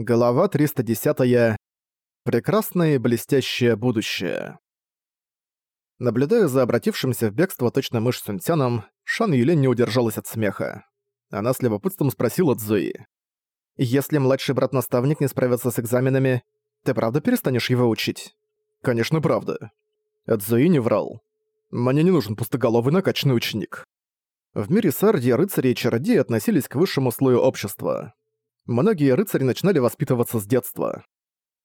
Глава 310. Прекрасное и блестящее будущее. Наблюдая за обратившимся в бегство точно мышь Сунцяном, Шан Юлен не удержалась от смеха. Она с любопытством спросила Цзуи. «Если младший брат-наставник не справится с экзаменами, ты правда перестанешь его учить?» «Конечно, правда». Цзуи не врал. «Мне не нужен пустоголовый накачанный ученик». В мире Сарди рыцари и чародеи относились к высшему слою общества многие рыцари начинали воспитываться с детства.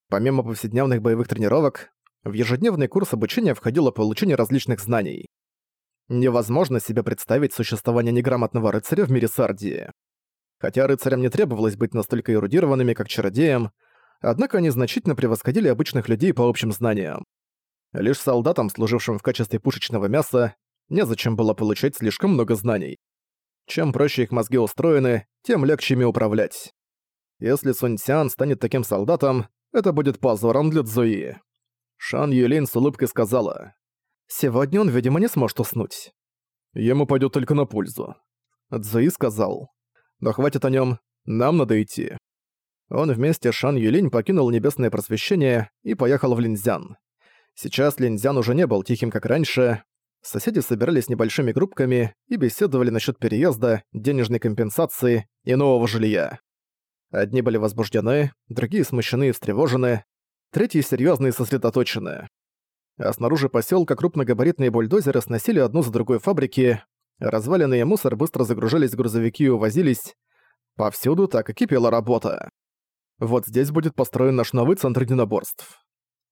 Помимо повседневных боевых тренировок, в ежедневный курс обучения входило получение различных знаний. Невозможно себе представить существование неграмотного рыцаря в мире Сардии. Хотя рыцарям не требовалось быть настолько эрудированными, как чародеям, однако они значительно превосходили обычных людей по общим знаниям. Лишь солдатам, служившим в качестве пушечного мяса, незачем было получать слишком много знаний. Чем проще их мозги устроены, тем легче ими управлять. Если Сунь Цян станет таким солдатом, это будет позором для Цзуи. Шан Юлин с улыбкой сказала. «Сегодня он, видимо, не сможет уснуть. Ему пойдет только на пользу». Цзуи сказал. «Но хватит о нем, нам надо идти». Он вместе с Шан Юлинь покинул Небесное Просвещение и поехал в Линзян. Сейчас Линзян уже не был тихим, как раньше. Соседи собирались небольшими группками и беседовали насчет переезда, денежной компенсации и нового жилья. Одни были возбуждены, другие смущены и встревожены, третьи серьёзны и сосредоточены. А снаружи посёлка крупногабаритные бульдозеры сносили одну за другой фабрики, развалины и мусор быстро загружались в грузовики и увозились. Повсюду так и кипела работа. Вот здесь будет построен наш новый центр единоборств.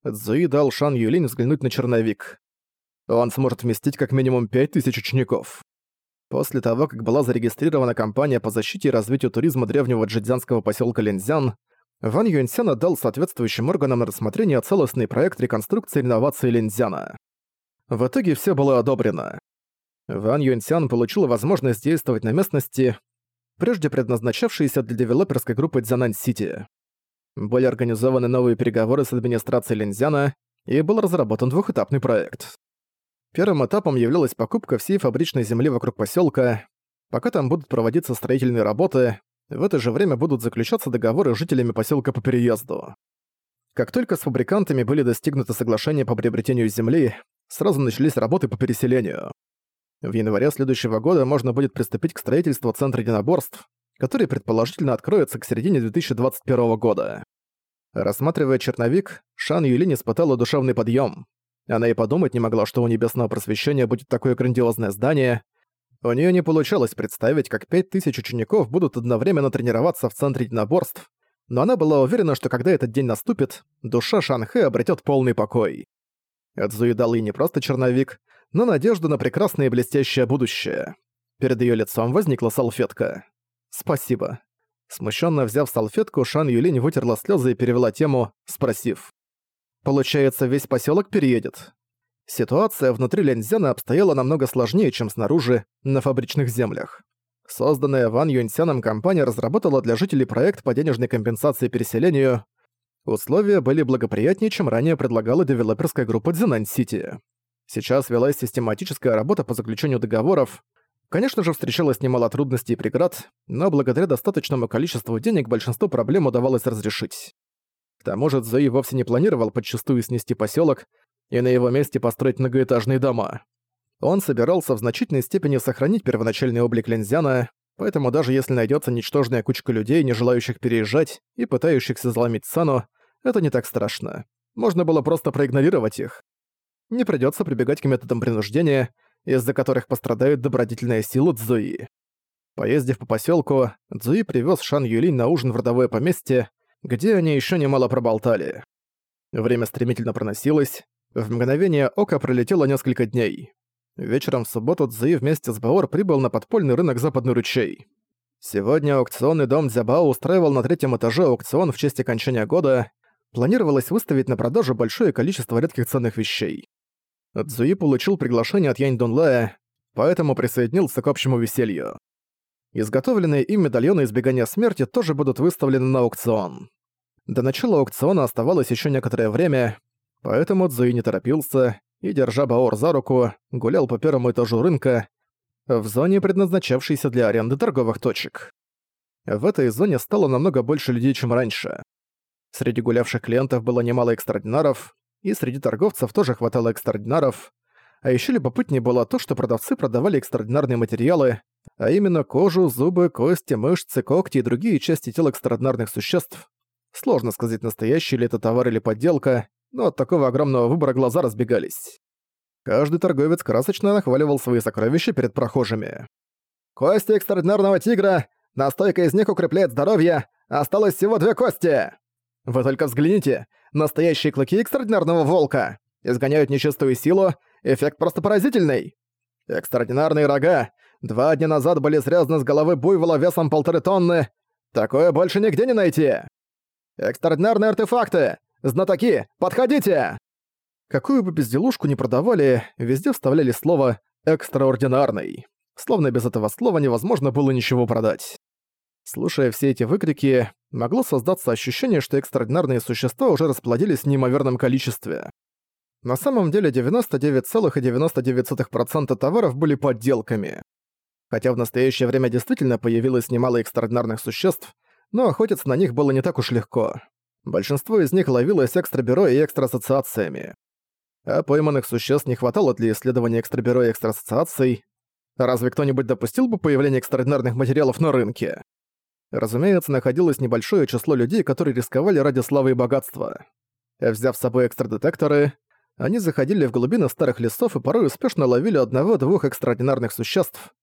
Цзуи дал Шан Юлинь взглянуть на черновик. Он сможет вместить как минимум 5000 учеников. После того, как была зарегистрирована компания по защите и развитию туризма древнего джидзянского поселка Линзян, Ван Юньсян отдал соответствующим органам на рассмотрение целостный проект реконструкции и реновации Линзяна. В итоге все было одобрено. Ван Юньсян получил возможность действовать на местности, прежде предназначавшейся для девелоперской группы Дзянань-Сити. Были организованы новые переговоры с администрацией Линзяна, и был разработан двухэтапный проект. Первым этапом являлась покупка всей фабричной земли вокруг поселка. Пока там будут проводиться строительные работы, в это же время будут заключаться договоры с жителями поселка по переезду. Как только с фабрикантами были достигнуты соглашения по приобретению земли, сразу начались работы по переселению. В январе следующего года можно будет приступить к строительству Центра единоборств, который предположительно откроется к середине 2021 года. Рассматривая черновик, Шан Юлин испытала душевный подъем. Она и подумать не могла, что у Небесного Просвещения будет такое грандиозное здание. У нее не получалось представить, как пять тысяч учеников будут одновременно тренироваться в центре единоборств, но она была уверена, что когда этот день наступит, душа Шанхэ обретет полный покой. Эдзуи дал ей не просто черновик, но надежду на прекрасное и блестящее будущее. Перед ее лицом возникла салфетка. «Спасибо». Смущенно взяв салфетку, Шан Юлинь вытерла слезы и перевела тему, спросив. Получается, весь поселок переедет. Ситуация внутри Ляньцзяна обстояла намного сложнее, чем снаружи, на фабричных землях. Созданная Ван Юньсяном компания разработала для жителей проект по денежной компенсации переселению. Условия были благоприятнее, чем ранее предлагала девелоперская группа Дзинань-Сити. Сейчас велась систематическая работа по заключению договоров. Конечно же, встречалось немало трудностей и преград, но благодаря достаточному количеству денег большинство проблем удавалось разрешить. К тому же вовсе не планировал подчастую снести поселок и на его месте построить многоэтажные дома. Он собирался в значительной степени сохранить первоначальный облик Линзяна, поэтому даже если найдется ничтожная кучка людей, не желающих переезжать и пытающихся заломить цену, это не так страшно. Можно было просто проигнорировать их. Не придется прибегать к методам принуждения, из-за которых пострадает добродетельная сила Цзуи. Поездив по поселку, Цзуи привез Шан Юлинь на ужин в родовое поместье, где они еще немало проболтали. Время стремительно проносилось, в мгновение ока пролетело несколько дней. Вечером в субботу Цзуи вместе с Баор прибыл на подпольный рынок Западный ручей. Сегодня аукционный дом Дзябао устраивал на третьем этаже аукцион в честь окончания года. Планировалось выставить на продажу большое количество редких ценных вещей. Цзуи получил приглашение от Янь Дунлая, поэтому присоединился к общему веселью. Изготовленные им медальоны избегания смерти тоже будут выставлены на аукцион. До начала аукциона оставалось еще некоторое время, поэтому Цзуи не торопился и, держа Баор за руку, гулял по первому этажу рынка в зоне, предназначавшейся для аренды торговых точек. в этой зоне стало намного больше людей, чем раньше. Среди гулявших клиентов было немало экстраординаров, и среди торговцев тоже хватало экстраординаров. А еще любопытнее было то, что продавцы продавали экстраординарные материалы, а именно кожу, зубы, кости, мышцы, когти и другие части тел экстраординарных существ. Сложно сказать, настоящий ли это товар или подделка, но от такого огромного выбора глаза разбегались. Каждый торговец красочно нахваливал свои сокровища перед прохожими. «Кости экстраординарного тигра! Настойка из них укрепляет здоровье! Осталось всего две кости!» «Вы только взгляните! Настоящие клыки экстраординарного волка! Изгоняют нечистую силу, эффект просто поразительный! Экстраординарные рога! Два дня назад были срезаны с головы буйвола весом полторы тонны! Такое больше нигде не найти! Экстраординарные артефакты! Знатоки, подходите!» Какую бы безделушку ни продавали, везде вставляли слово «экстраординарный». Словно без этого слова невозможно было ничего продать. Слушая все эти выкрики, могло создаться ощущение, что экстраординарные существа уже расплодились в неимоверном количестве. На самом деле 99,99% товаров были подделками. Хотя в настоящее время действительно появилось немало экстраординарных существ, но охотиться на них было не так уж легко. Большинство из них ловилось экстрабюро и экстра-ассоциациями а пойманных существ не хватало для исследования экстрабюро и экстрасоциаций. Разве кто-нибудь допустил бы появление экстраординарных материалов на рынке? Разумеется, находилось небольшое число людей, которые рисковали ради славы и богатства. Взяв с собой экстрадетекторы, они заходили в глубины старых лесов и порой успешно ловили одного-двух экстраординарных существ.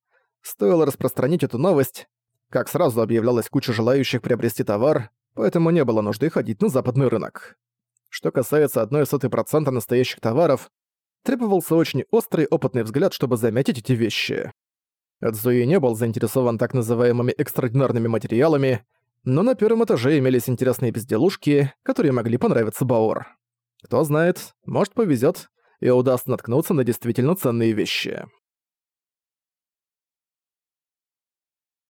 Стоило распространить эту новость, как сразу объявлялась куча желающих приобрести товар, поэтому не было нужды ходить на западный рынок. Что касается одной сотой процента настоящих товаров, требовался очень острый опытный взгляд, чтобы заметить эти вещи. Эдзуи не был заинтересован так называемыми экстраординарными материалами, но на первом этаже имелись интересные безделушки, которые могли понравиться Баор. Кто знает, может повезет и удастся наткнуться на действительно ценные вещи.